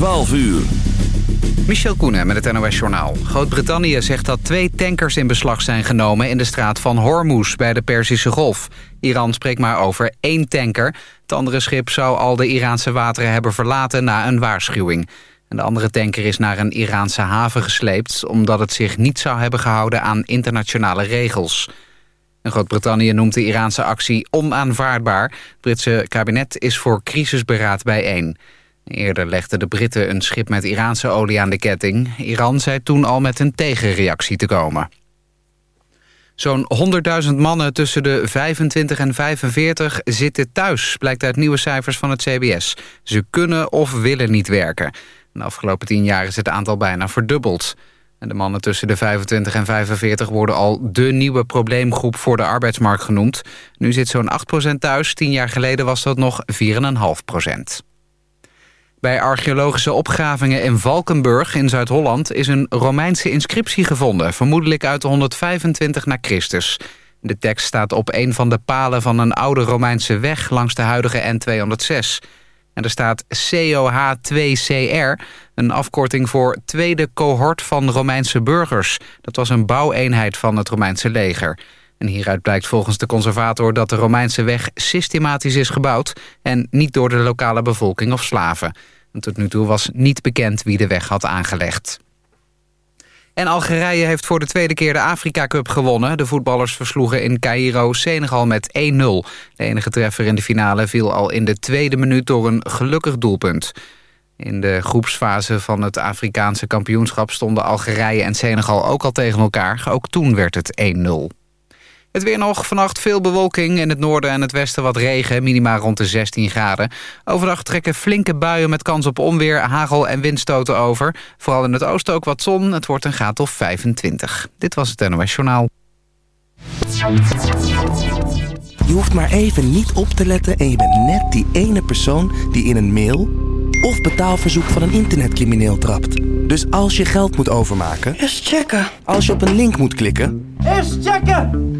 12 uur. Michel Koenen met het NOS-journaal. Groot-Brittannië zegt dat twee tankers in beslag zijn genomen... in de straat van Hormuz bij de Perzische Golf. Iran spreekt maar over één tanker. Het andere schip zou al de Iraanse wateren hebben verlaten na een waarschuwing. En de andere tanker is naar een Iraanse haven gesleept... omdat het zich niet zou hebben gehouden aan internationale regels. Groot-Brittannië noemt de Iraanse actie onaanvaardbaar. Het Britse kabinet is voor crisisberaad bijeen. Eerder legden de Britten een schip met Iraanse olie aan de ketting. Iran zei toen al met een tegenreactie te komen. Zo'n 100.000 mannen tussen de 25 en 45 zitten thuis... blijkt uit nieuwe cijfers van het CBS. Ze kunnen of willen niet werken. De afgelopen tien jaar is het aantal bijna verdubbeld. En de mannen tussen de 25 en 45 worden al de nieuwe probleemgroep voor de arbeidsmarkt genoemd. Nu zit zo'n 8% thuis, tien jaar geleden was dat nog 4,5 bij archeologische opgravingen in Valkenburg in Zuid-Holland... is een Romeinse inscriptie gevonden, vermoedelijk uit de 125 na Christus. De tekst staat op een van de palen van een oude Romeinse weg... langs de huidige N206. En er staat COH2CR, een afkorting voor Tweede Cohort van Romeinse Burgers. Dat was een bouweenheid van het Romeinse leger. En hieruit blijkt volgens de conservator dat de Romeinse weg systematisch is gebouwd... en niet door de lokale bevolking of slaven. En tot nu toe was niet bekend wie de weg had aangelegd. En Algerije heeft voor de tweede keer de Afrika Cup gewonnen. De voetballers versloegen in Cairo Senegal met 1-0. De enige treffer in de finale viel al in de tweede minuut door een gelukkig doelpunt. In de groepsfase van het Afrikaanse kampioenschap stonden Algerije en Senegal ook al tegen elkaar. Ook toen werd het 1-0. Het weer nog, vannacht veel bewolking. In het noorden en het westen wat regen, minima rond de 16 graden. Overdag trekken flinke buien met kans op onweer, hagel en windstoten over. Vooral in het oosten ook wat zon. Het wordt een graad of 25. Dit was het NOS Journaal. Je hoeft maar even niet op te letten en je bent net die ene persoon die in een mail of betaalverzoek van een internetcrimineel trapt. Dus als je geld moet overmaken... Eerst checken. Als je op een link moet klikken... Eerst checken!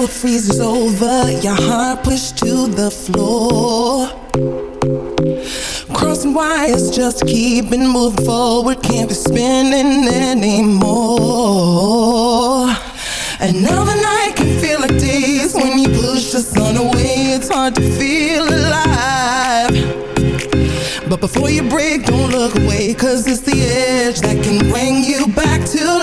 world freezes over. Your heart pushed to the floor. Crossing wires, just keeping moving forward. Can't be spinning anymore. Another night can feel like days when you push the sun away. It's hard to feel alive. But before you break, don't look away Cause it's the edge that can bring you back to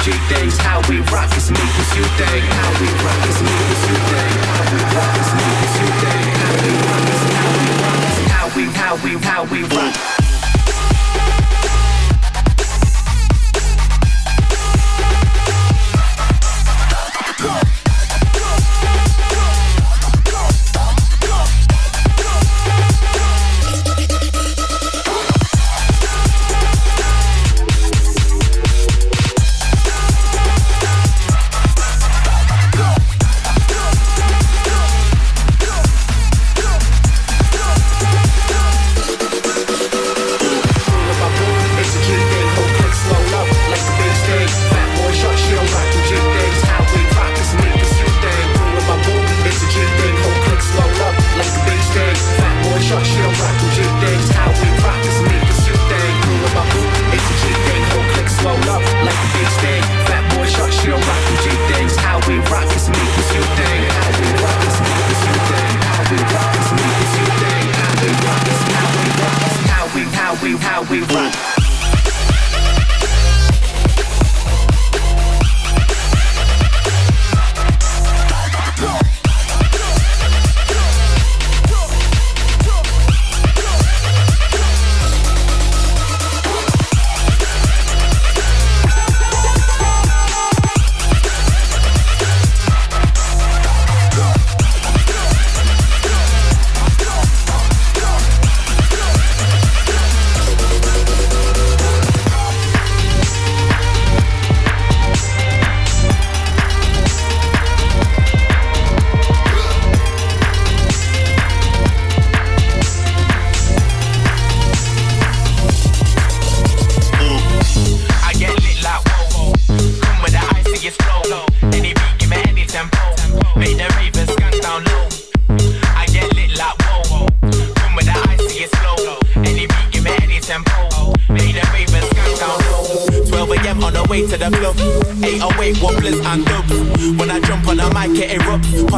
How we rock is me with you thing. How we rock is me with you thing. How we rock is me with you thing. How we how we how we rock.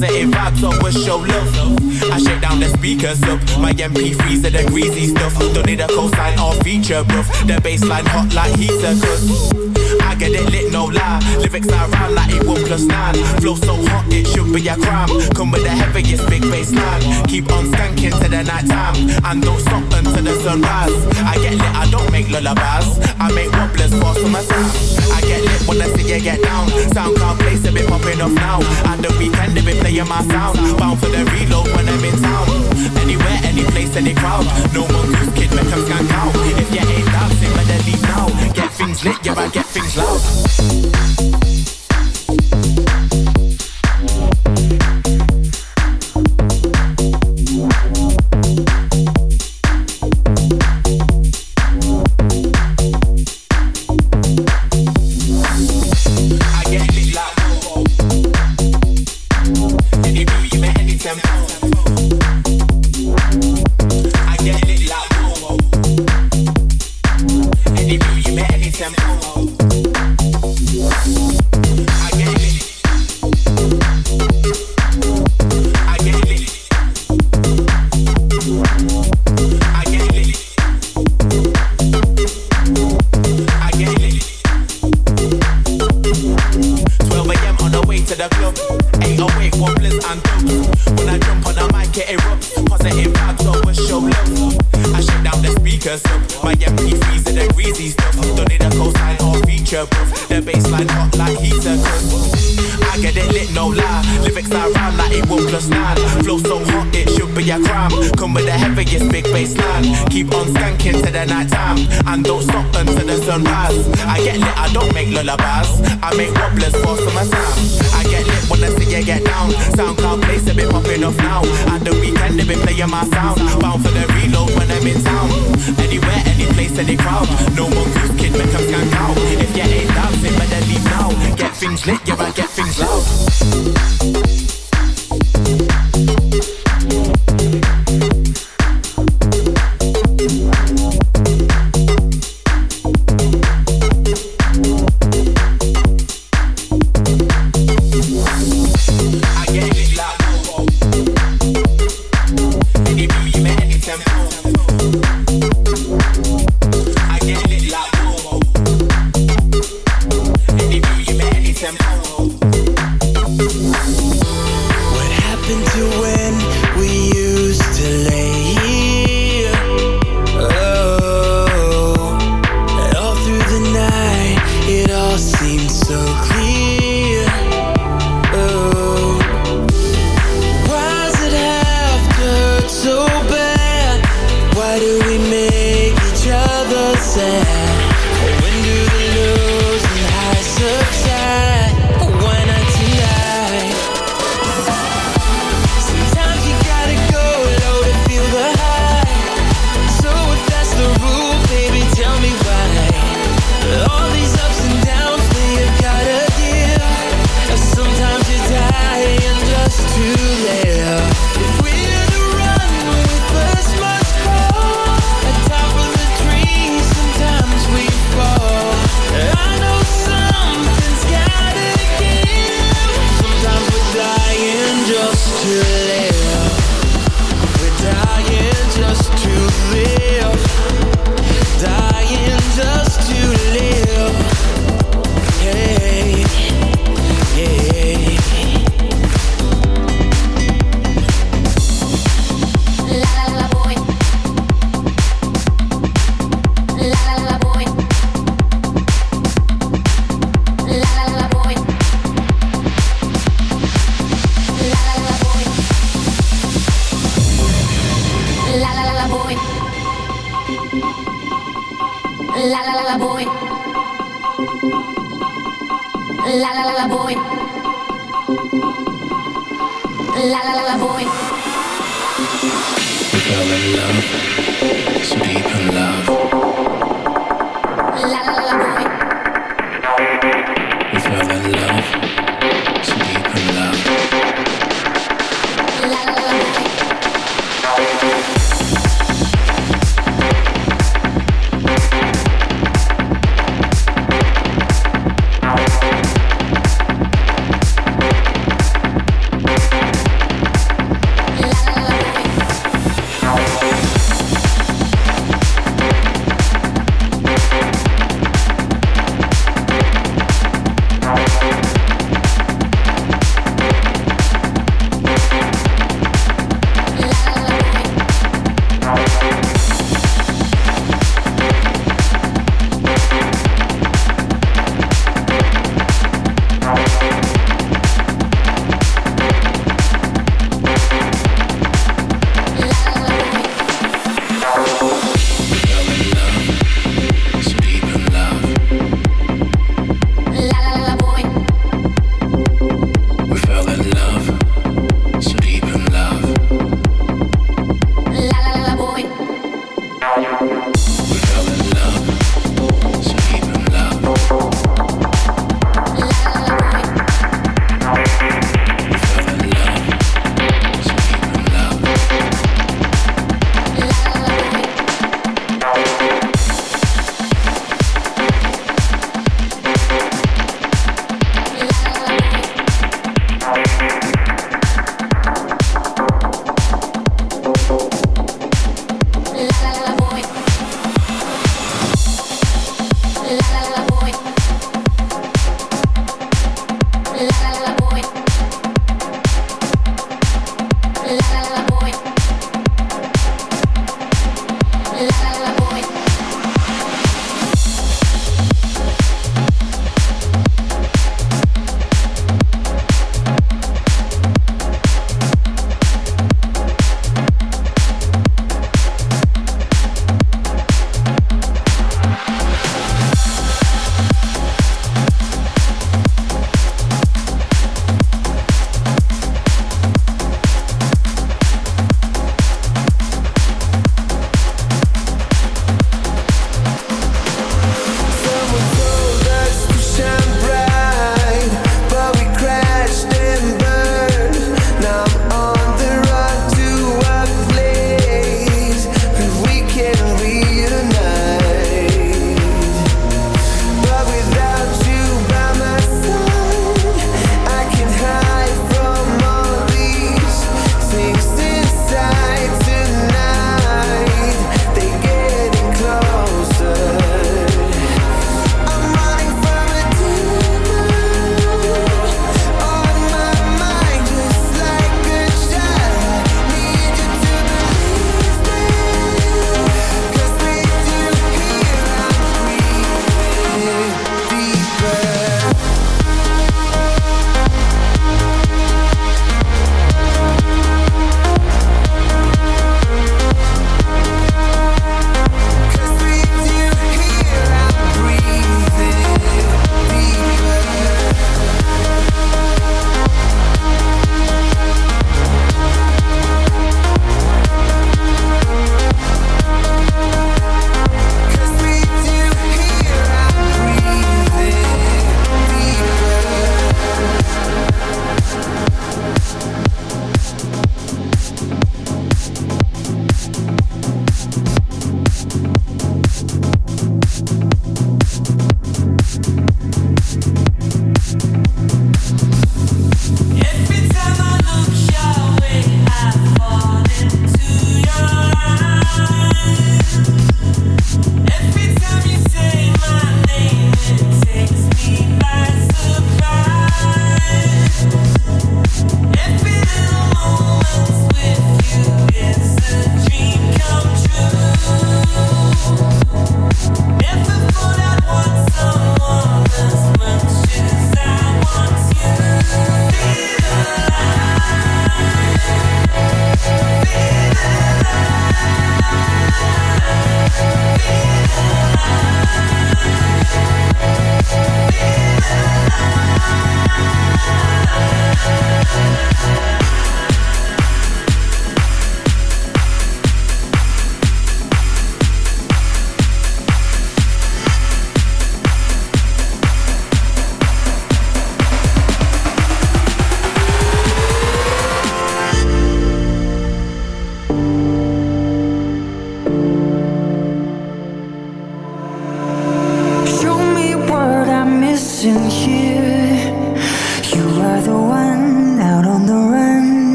positive vibes, so what's your love. I down the speakers up. My MP3s are the greasy stuff. Don't need a cosign or feature, bruv. The bassline hot like heater, cause I get it lit, no lie. Lyrics are round like it one plus nine. Flow so hot, it should be a crime. Come with the heaviest big bass line. Keep on skanking to the night time. And don't stop until the sunrise. I get lit, I don't make lullabies. I make wobblers for summertime. I get lit when I see you get down. SoundCloud place a bit popping off now. And the weekend they be playing my sound. Bound for the reload when I'm in town. Anywhere, any place, any crowd. No more goose kid, make them skank out. If you ain't dancing, better leave now. Get things lit, yeah, I get things loud. The club. 808 wobblers and dubs. When I jump on the mic, it erupts. Positive vibes, always show love. I down the speakers. My MP3s are the greasy stuff. Don't need a cosign or feature, bruv. The bassline hot like heater, I get it lit, no lie. Lyrics are round like it one plus nine. Flow so hot, it should be a crime. Come with the heaviest big bass line. Keep on skanking to the night time. And don't stop until the sunrise. I get lit, I don't make lullabies. I make wobblers for summertime. I get lit when I see you get down. SoundCloud place a bit popping off now. And the weekend they been playing my sound. Bound for the reload when I'm in town. Anywhere, any place, any crowd. No more goose kid, make them skank out. If you ain't dancing, better leave now. Get things lit, yeah, I get things loud.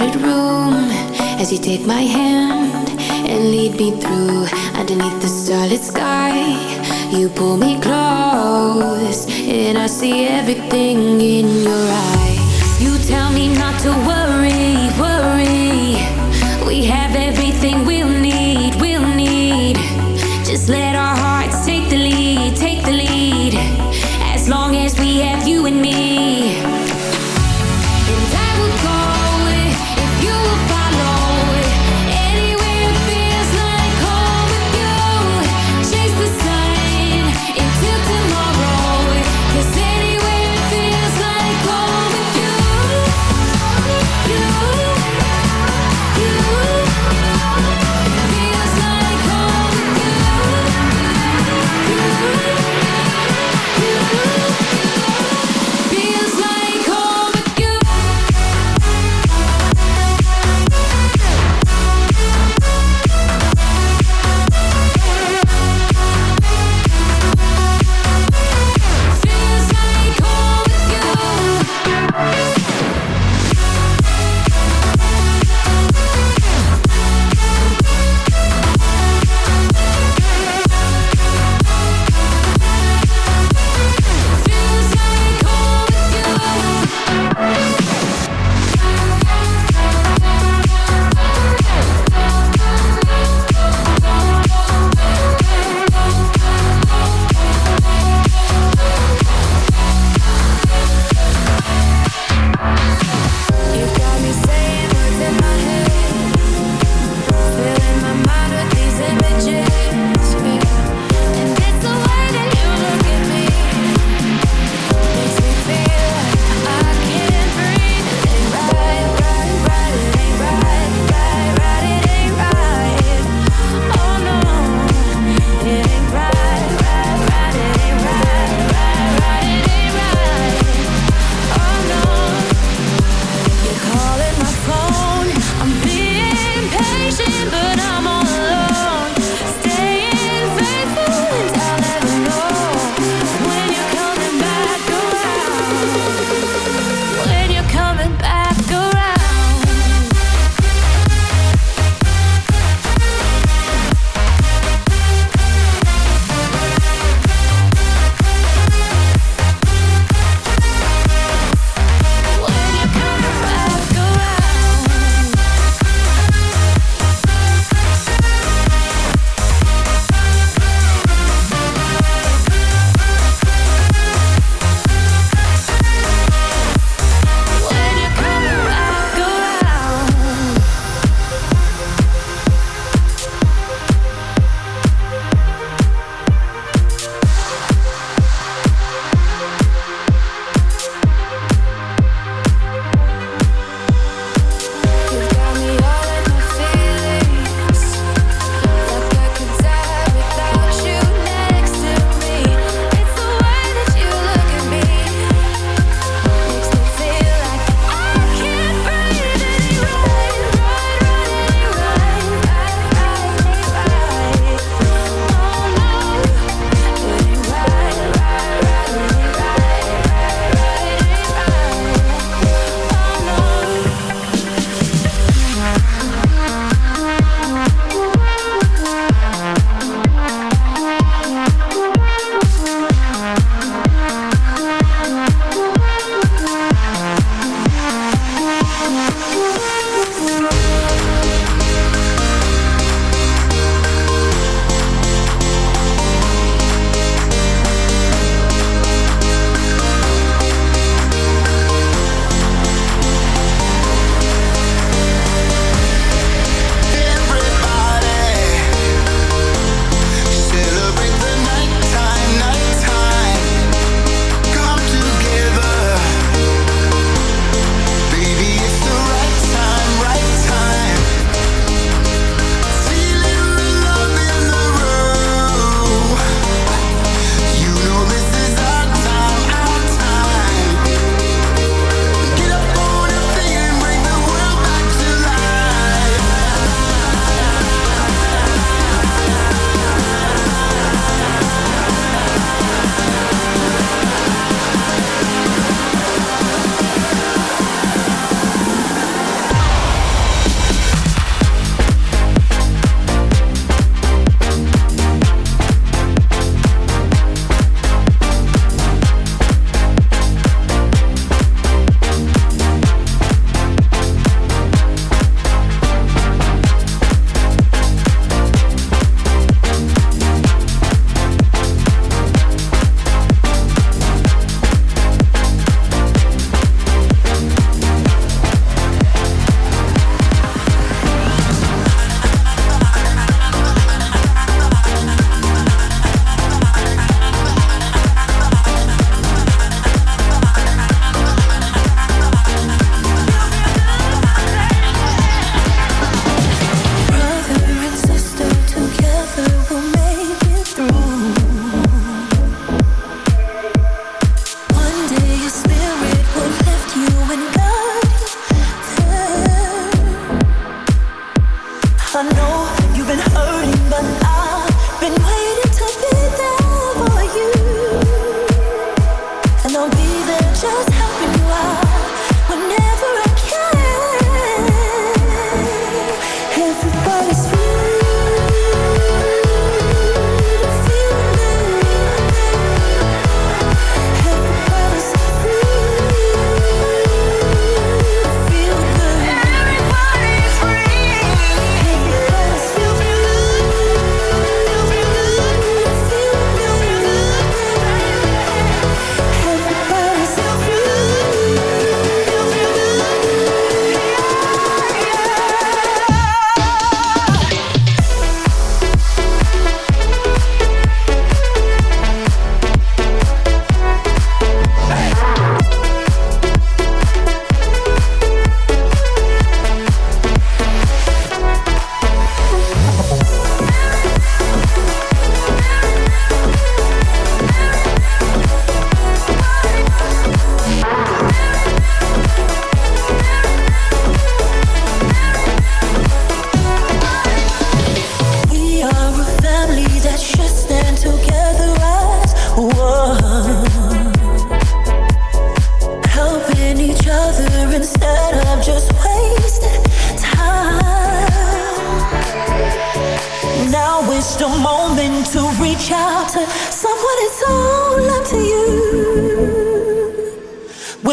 Crowded room, as you take my hand and lead me through underneath the starlit sky. You pull me close, and I see everything in your eyes. You tell me not to worry,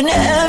never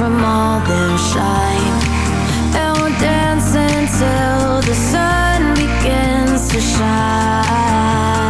from all their shine. And we'll until the sun begins to shine.